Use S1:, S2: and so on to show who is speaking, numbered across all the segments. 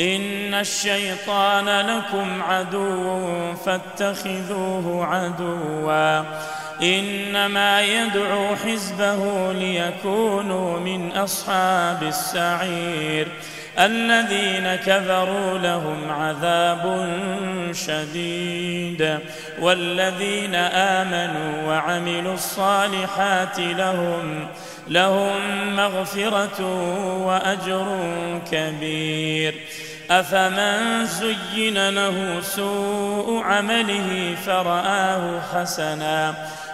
S1: إن الشيطان لكم عدو فاتخذوه عدوا. إنما يدعو حزبه ليكونوا من أصحاب السعير. الذين كفروا لهم عذاب شديد والذين آمنوا وعملوا الصالحات لهم لهم مغفرة وأجر كبير أفمن زين له سوء عمله فرآه حسناً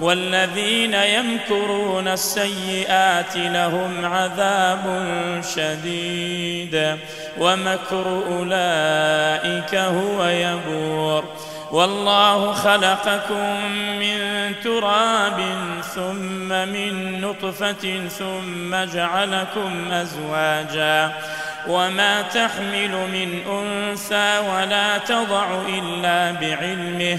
S1: والذين يمكرون السيئات لهم عذاب شديد ومكر أولئك هو يبور. والله خلقكم من تراب ثم من نطفة ثم جعلكم أزواجا. وما تحمل من أنثى ولا تضع إلا بعلمه.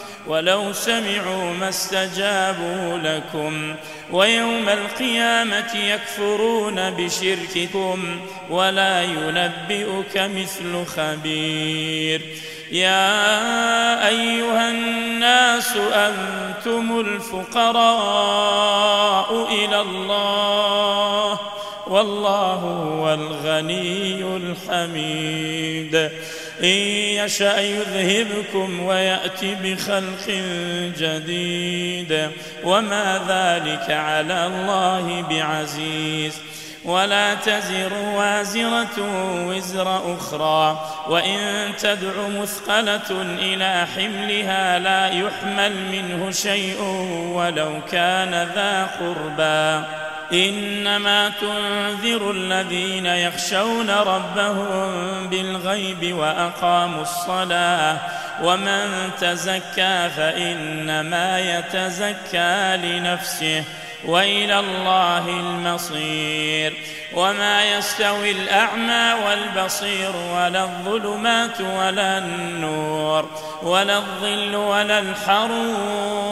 S1: ولو سمعوا ما استجابوا لكم ويوم القيامة يكفرون بشرككم ولا ينبئك مثل خبير. يا أيها الناس أنتم الفقراء إلى الله والله هو الغني الحميد. إن يشأ يذهبكم ويأتي بخلق جديد وما ذلك على الله بعزيز ولا تزر وازرة وزر أخرى وإن تدع مثقلة إلى حملها لا يحمل منه شيء ولو كان ذا قربا إنما تنذر الذين يخشون ربهم بالغيب وأقاموا الصلاة ومن تزكى فإنما يتزكى لنفسه وإلى الله المصير وما يستوي الأعمى والبصير ولا الظلمات ولا النور ولا الظل ولا الحرور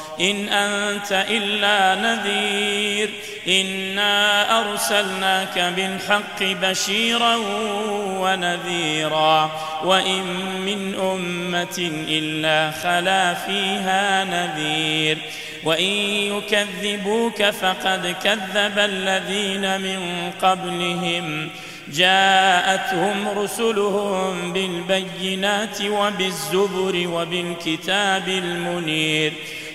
S1: إن أنت إلا نذير. إنا أرسلناك بالحق بشيرا ونذيرا. وإن من أمة إلا خلا فيها نذير. وإن يكذبوك فقد كذب الذين من قبلهم. جاءتهم رسلهم بالبينات وبالزبر وبالكتاب المنير.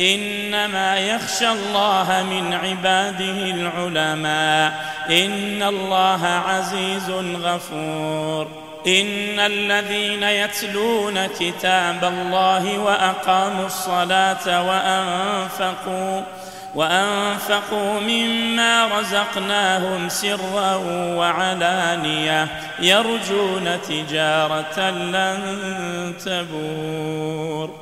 S1: إنما يخشى الله من عباده العلماء. إن الله عزيز غفور. إن الذين يتلون كتاب الله وأقاموا الصلاة وأنفقوا وأنفقوا مما رزقناهم سرا وعلانية. يرجون تجارة لن تبور.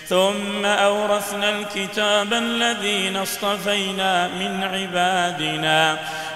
S1: ثم أورثنا الكتاب الذين اصطفينا من عبادنا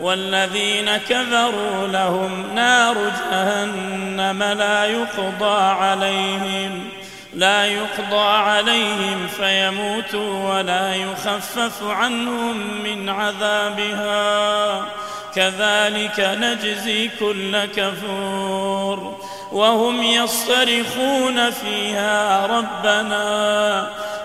S1: والذين كفروا لهم نار جهنم لا يقضى عليهم لا يقضى عليهم فيموتوا ولا يخفف عنهم من عذابها. كذلك نجزي كل كفور. وهم يصرخون فيها ربنا.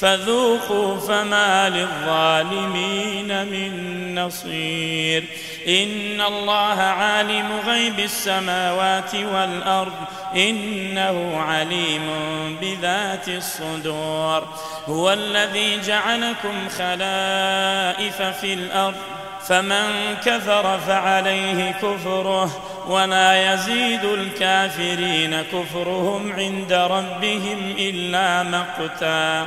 S1: فذوقوا فما للظالمين من نصير. إن الله عالم غيب السماوات والأرض. إنه عليم بذات الصدور. هو الذي جعلكم خلائف في الأرض. فمن كفر فعليه كفره. ولا يزيد الكافرين كفرهم عند ربهم إلا مقتا.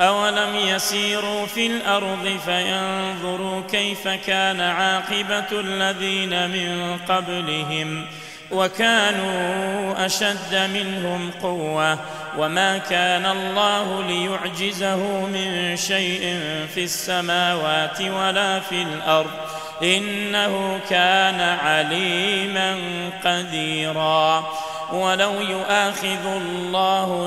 S1: اولم يسيروا في الأرض فينظروا كيف كان عاقبه الذين من قبلهم وكانوا اشد منهم قوه وما كان الله ليعجزه من شيء في السماوات ولا في الأرض انه كان عليما قديرا ولو يؤاخذ الله